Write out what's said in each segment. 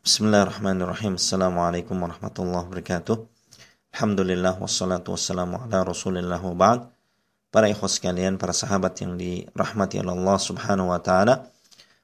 Bismillahirrahmanirrahim. Assalamualaikum warahmatullahi wabarakatuh. Alhamdulillah wassalatu wassalamu ala rasulillah wa ba'd. Para ikhwas sekalian, para sahabat yang dirahmati Allah subhanahu wa ta'ala.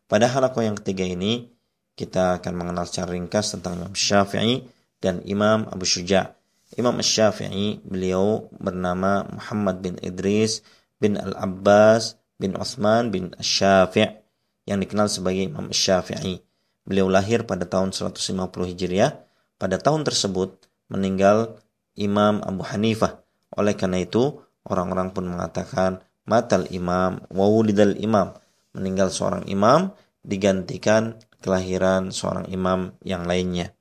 Pada halaqah yang ketiga ini, kita akan mengenal secara ringkas tentang Imam Syafi'i dan Imam Abu Syuja' Imam Syafi'i beliau bernama Muhammad bin Idris bin Al-Abbas bin Uthman bin Syafi' yang dikenal sebagai Imam Syafi'i. Beliau lahir pada tahun 150 Hijriah. Pada tahun tersebut meninggal Imam Abu Hanifah. Oleh karena itu, orang-orang pun mengatakan matal imam wawulidal imam. Meninggal seorang imam digantikan kelahiran seorang imam yang lainnya.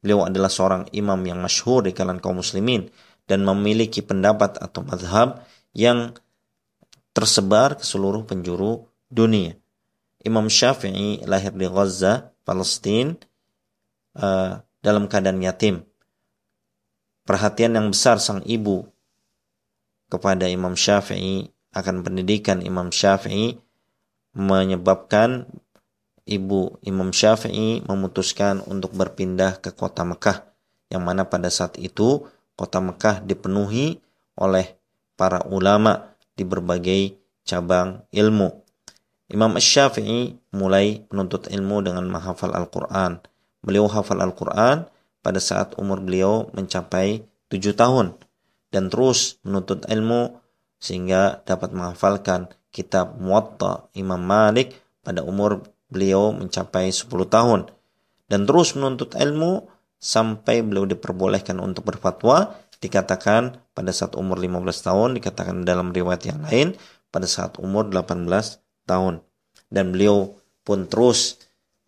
Beliau adalah seorang imam yang masyhur di kalangan kaum muslimin dan memiliki pendapat atau madhab yang tersebar ke seluruh penjuru dunia. Imam Syafi'i lahir di Gaza Palestina uh, dalam keadaan yatim. Perhatian yang besar sang ibu kepada Imam Syafi'i akan pendidikan Imam Syafi'i menyebabkan ibu Imam Syafi'i memutuskan untuk berpindah ke kota Mekah yang mana pada saat itu kota Mekah dipenuhi oleh para ulama di berbagai cabang ilmu. Imam Syafi'i mulai menuntut ilmu dengan menghafal Al-Quran. Beliau hafal Al-Quran pada saat umur beliau mencapai tujuh tahun dan terus menuntut ilmu sehingga dapat menghafalkan kitab Muwatta Imam Malik pada umur beliau mencapai 10 tahun dan terus menuntut ilmu sampai beliau diperbolehkan untuk berfatwa dikatakan pada saat umur 15 tahun dikatakan dalam riwayat yang lain pada saat umur 18 tahun dan beliau pun terus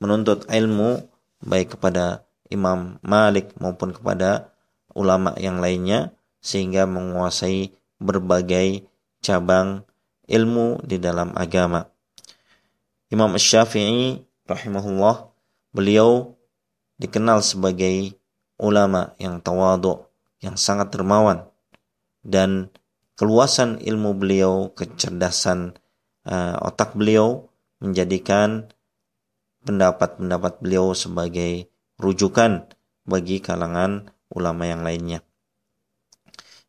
menuntut ilmu baik kepada Imam Malik maupun kepada ulama yang lainnya sehingga menguasai berbagai cabang ilmu di dalam agama. Imam Syafi'i rahimahullah beliau dikenal sebagai ulama yang tawadu, yang sangat dermawan dan keluasan ilmu beliau, kecerdasan uh, otak beliau menjadikan pendapat-pendapat beliau sebagai rujukan bagi kalangan ulama yang lainnya.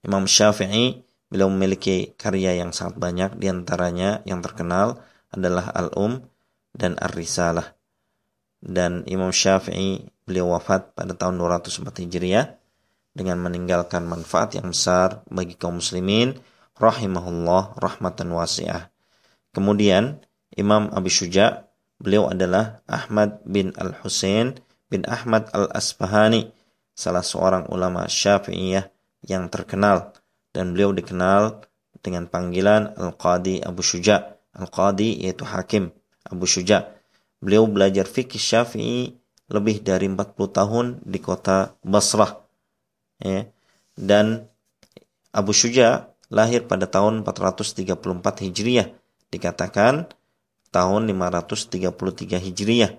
Imam Syafi'i beliau memiliki karya yang sangat banyak di antaranya yang terkenal adalah Al-Um dan Ar-Risalah. Dan Imam Syafi'i beliau wafat pada tahun 204 Hijriah dengan meninggalkan manfaat yang besar bagi kaum muslimin rahimahullah rahmatan wasi'ah. Kemudian Imam Abu Syuja, beliau adalah Ahmad bin Al-Husain bin Ahmad Al-Asfahani, salah seorang ulama Syafi'iyah yang terkenal dan beliau dikenal dengan panggilan Al-Qadi Abu Syuja. Al-Qadi yaitu hakim Abu Syuja. Beliau belajar fikih Syafi'i lebih dari 40 tahun di kota Basrah. Ya. Dan Abu Syuja lahir pada tahun 434 Hijriah. Dikatakan tahun 533 Hijriah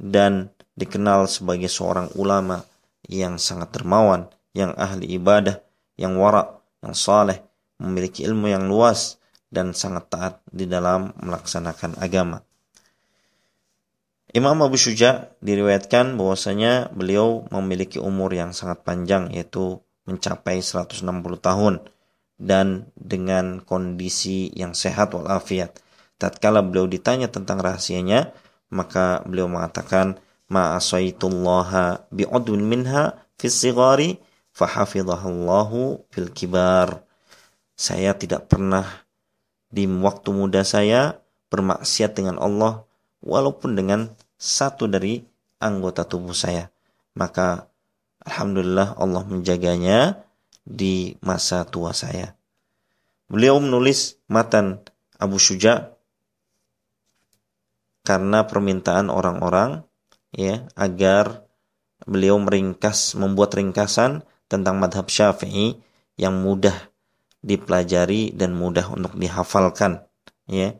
dan dikenal sebagai seorang ulama yang sangat dermawan, yang ahli ibadah, yang wara, yang saleh, memiliki ilmu yang luas dan sangat taat di dalam melaksanakan agama. Imam Abu Syuja diriwayatkan bahwasanya beliau memiliki umur yang sangat panjang yaitu mencapai 160 tahun dan dengan kondisi yang sehat walafiat tatkala beliau ditanya tentang rahasianya, maka beliau mengatakan, Ma asaitullaha bi'udwin minha fis sigari fahafidhahallahu fil kibar. Saya tidak pernah di waktu muda saya bermaksiat dengan Allah walaupun dengan satu dari anggota tubuh saya. Maka Alhamdulillah Allah menjaganya di masa tua saya. Beliau menulis matan Abu Syuja karena permintaan orang-orang ya agar beliau meringkas membuat ringkasan tentang madhab syafi'i yang mudah dipelajari dan mudah untuk dihafalkan ya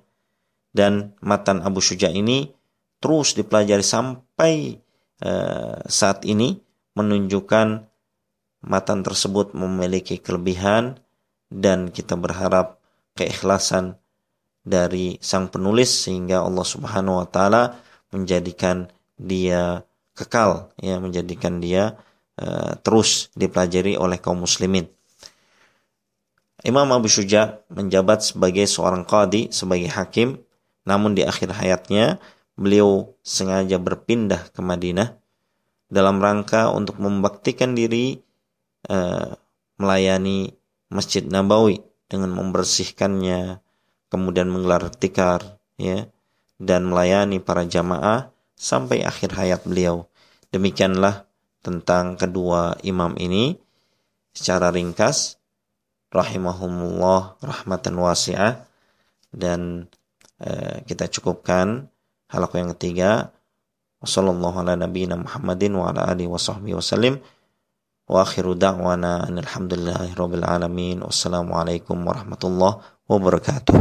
dan matan Abu Syuja ini terus dipelajari sampai uh, saat ini menunjukkan matan tersebut memiliki kelebihan dan kita berharap keikhlasan dari sang penulis sehingga Allah Subhanahu wa taala menjadikan dia kekal ya menjadikan dia uh, terus dipelajari oleh kaum muslimin. Imam Abu Syuja menjabat sebagai seorang qadi, sebagai hakim, namun di akhir hayatnya beliau sengaja berpindah ke Madinah dalam rangka untuk membaktikan diri uh, melayani Masjid Nabawi dengan membersihkannya, kemudian menggelar tikar, ya, dan melayani para jamaah sampai akhir hayat beliau. Demikianlah tentang kedua imam ini. Secara ringkas rahimahumullah rahmatan wasi'ah. Dan eh, kita cukupkan halaq yang ketiga. Wasallallahu ala nabiyina Muhammadin wa ala alihi wa sahbihi wasallim wa akhiru da'wana alhamdulillahi rabbil alamin. Wassalamualaikum warahmatullahi wabarakatuh